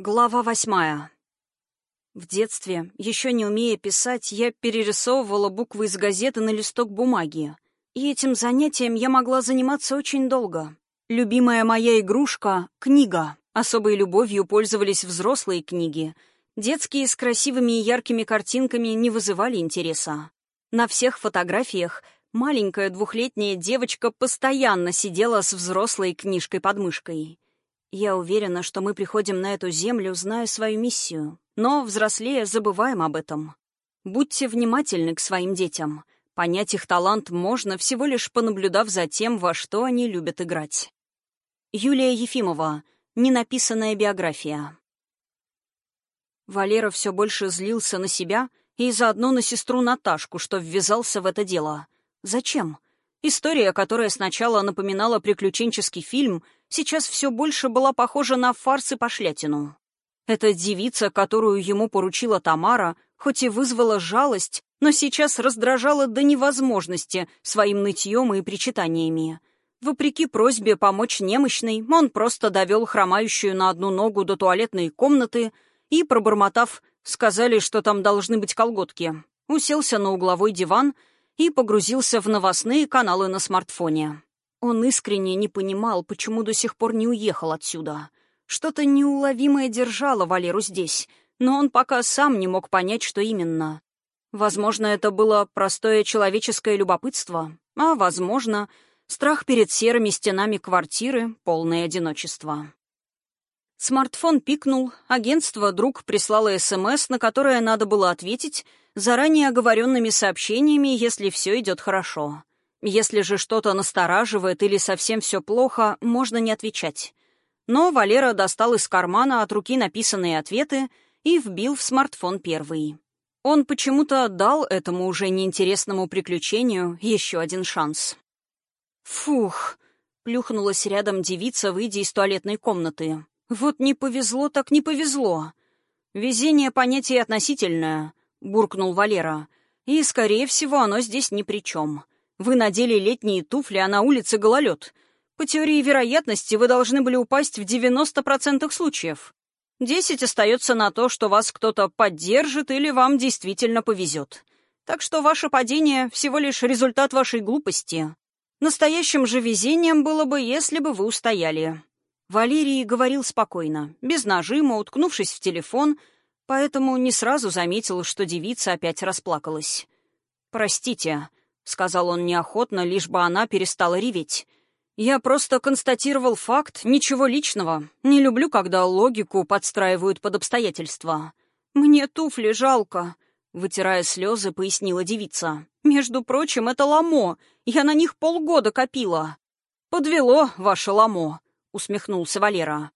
Глава восьмая. В детстве, еще не умея писать, я перерисовывала буквы из газеты на листок бумаги. И этим занятием я могла заниматься очень долго. Любимая моя игрушка — книга. Особой любовью пользовались взрослые книги. Детские с красивыми и яркими картинками не вызывали интереса. На всех фотографиях маленькая двухлетняя девочка постоянно сидела с взрослой книжкой под мышкой. Я уверена, что мы приходим на эту землю, зная свою миссию, но, взрослея, забываем об этом. Будьте внимательны к своим детям. Понять их талант можно, всего лишь понаблюдав за тем, во что они любят играть. Юлия Ефимова. Ненаписанная биография. Валера все больше злился на себя и заодно на сестру Наташку, что ввязался в это дело. Зачем? История, которая сначала напоминала приключенческий фильм, сейчас все больше была похожа на фарс и пошлятину. Эта девица, которую ему поручила Тамара, хоть и вызвала жалость, но сейчас раздражала до невозможности своим нытьем и причитаниями. Вопреки просьбе помочь немощной, он просто довел хромающую на одну ногу до туалетной комнаты и, пробормотав, сказали, что там должны быть колготки, уселся на угловой диван — и погрузился в новостные каналы на смартфоне. Он искренне не понимал, почему до сих пор не уехал отсюда. Что-то неуловимое держало Валеру здесь, но он пока сам не мог понять, что именно. Возможно, это было простое человеческое любопытство, а, возможно, страх перед серыми стенами квартиры, полное одиночество. Смартфон пикнул, агентство «Друг» прислало СМС, на которое надо было ответить, заранее оговоренными сообщениями, если все идет хорошо. Если же что-то настораживает или совсем все плохо, можно не отвечать. Но Валера достал из кармана от руки написанные ответы и вбил в смартфон первый. Он почему-то дал этому уже неинтересному приключению еще один шанс. «Фух!» — плюхнулась рядом девица, выйдя из туалетной комнаты. «Вот не повезло, так не повезло. Везение — понятие относительное. — буркнул Валера. «И, скорее всего, оно здесь ни при чем. Вы надели летние туфли, а на улице гололед. По теории вероятности вы должны были упасть в 90% случаев. Десять остается на то, что вас кто-то поддержит или вам действительно повезет. Так что ваше падение — всего лишь результат вашей глупости. Настоящим же везением было бы, если бы вы устояли». Валерий говорил спокойно, без нажима, уткнувшись в телефон — поэтому не сразу заметил, что девица опять расплакалась. «Простите», — сказал он неохотно, лишь бы она перестала реветь. «Я просто констатировал факт, ничего личного. Не люблю, когда логику подстраивают под обстоятельства. Мне туфли жалко», — вытирая слезы, пояснила девица. «Между прочим, это ламо. Я на них полгода копила». «Подвело ваше ламо», — усмехнулся Валера.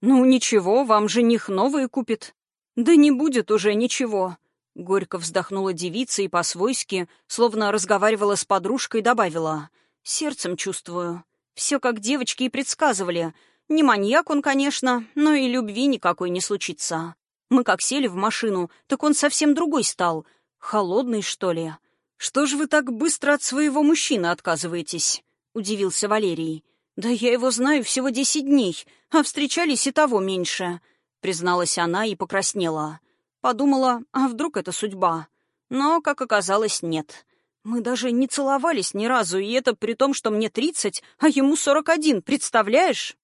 «Ну ничего, вам жених новые купит. «Да не будет уже ничего», — горько вздохнула девица и по-свойски, словно разговаривала с подружкой, добавила. «Сердцем чувствую. Все как девочки и предсказывали. Не маньяк он, конечно, но и любви никакой не случится. Мы как сели в машину, так он совсем другой стал. Холодный, что ли? Что же вы так быстро от своего мужчины отказываетесь?» — удивился Валерий. «Да я его знаю всего десять дней, а встречались и того меньше». — призналась она и покраснела. Подумала, а вдруг это судьба? Но, как оказалось, нет. Мы даже не целовались ни разу, и это при том, что мне тридцать, а ему сорок один, представляешь?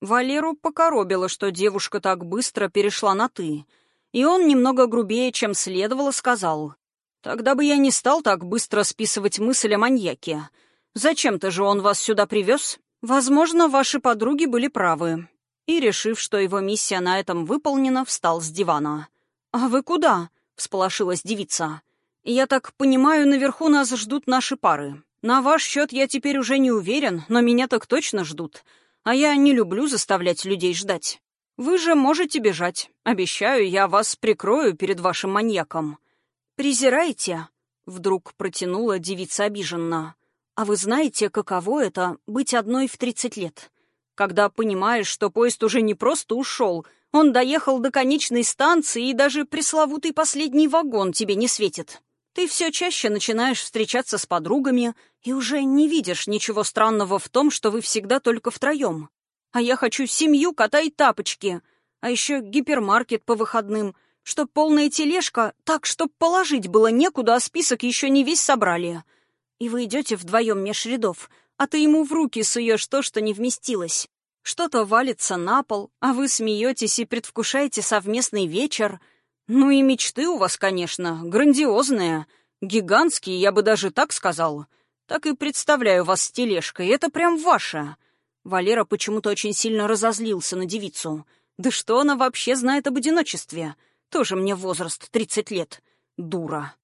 Валеру покоробило, что девушка так быстро перешла на «ты». И он немного грубее, чем следовало, сказал. «Тогда бы я не стал так быстро списывать мысль о маньяке. Зачем-то же он вас сюда привез? Возможно, ваши подруги были правы и, решив, что его миссия на этом выполнена, встал с дивана. «А вы куда?» — всполошилась девица. «Я так понимаю, наверху нас ждут наши пары. На ваш счет я теперь уже не уверен, но меня так точно ждут. А я не люблю заставлять людей ждать. Вы же можете бежать. Обещаю, я вас прикрою перед вашим маньяком». «Презираете?» — вдруг протянула девица обиженно. «А вы знаете, каково это — быть одной в тридцать лет?» когда понимаешь, что поезд уже не просто ушел, он доехал до конечной станции, и даже пресловутый последний вагон тебе не светит. Ты все чаще начинаешь встречаться с подругами и уже не видишь ничего странного в том, что вы всегда только втроем. А я хочу семью, кота и тапочки. А еще гипермаркет по выходным, чтоб полная тележка, так, чтоб положить было некуда, а список еще не весь собрали. И вы идете вдвоем меж рядов, а ты ему в руки суешь то, что не вместилось. Что-то валится на пол, а вы смеетесь и предвкушаете совместный вечер. Ну и мечты у вас, конечно, грандиозные, гигантские, я бы даже так сказал. Так и представляю вас с тележкой, это прям ваше. Валера почему-то очень сильно разозлился на девицу. Да что она вообще знает об одиночестве? Тоже мне возраст, 30 лет. Дура.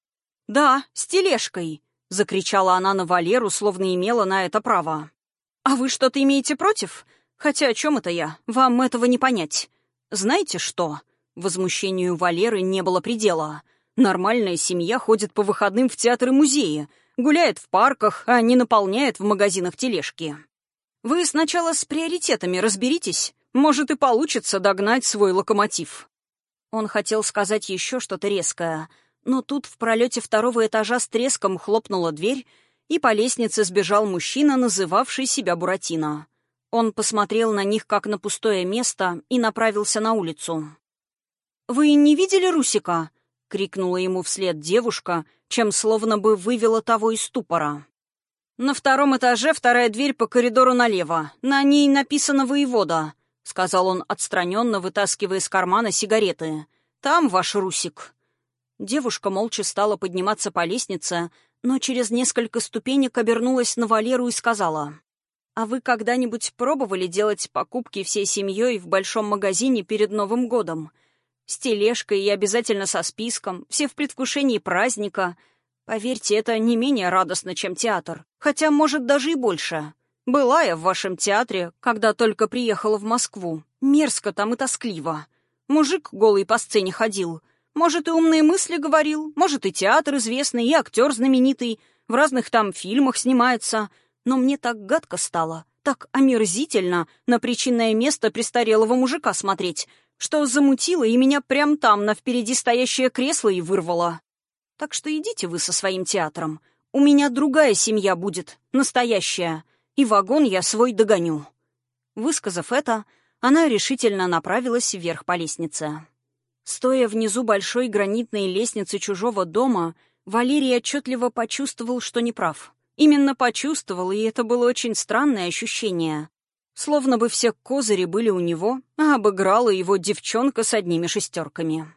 «Да, с тележкой», — закричала она на Валеру, словно имела на это право. «А вы что-то имеете против? Хотя о чем это я? Вам этого не понять. Знаете что?» Возмущению Валеры не было предела. Нормальная семья ходит по выходным в театр и музеи, гуляет в парках, а не наполняет в магазинах тележки. Вы сначала с приоритетами разберитесь. Может, и получится догнать свой локомотив. Он хотел сказать еще что-то резкое, но тут в пролете второго этажа с треском хлопнула дверь, и по лестнице сбежал мужчина, называвший себя Буратино. Он посмотрел на них как на пустое место и направился на улицу. «Вы не видели Русика?» — крикнула ему вслед девушка, чем словно бы вывела того из ступора. «На втором этаже вторая дверь по коридору налево. На ней написано «Воевода», — сказал он отстраненно, вытаскивая из кармана сигареты. «Там ваш Русик». Девушка молча стала подниматься по лестнице, но через несколько ступенек обернулась на Валеру и сказала. «А вы когда-нибудь пробовали делать покупки всей семьей в большом магазине перед Новым годом? С тележкой и обязательно со списком, все в предвкушении праздника. Поверьте, это не менее радостно, чем театр. Хотя, может, даже и больше. Была я в вашем театре, когда только приехала в Москву. Мерзко там и тоскливо. Мужик голый по сцене ходил. Может, и умные мысли говорил, может, и театр известный, и актер знаменитый, в разных там фильмах снимается — но мне так гадко стало, так омерзительно на причинное место престарелого мужика смотреть, что замутило и меня прям там на впереди стоящее кресло и вырвало. Так что идите вы со своим театром. У меня другая семья будет, настоящая, и вагон я свой догоню». Высказав это, она решительно направилась вверх по лестнице. Стоя внизу большой гранитной лестницы чужого дома, Валерий отчетливо почувствовал, что неправ. Именно почувствовал, и это было очень странное ощущение. Словно бы все козыри были у него, а обыграла его девчонка с одними шестерками.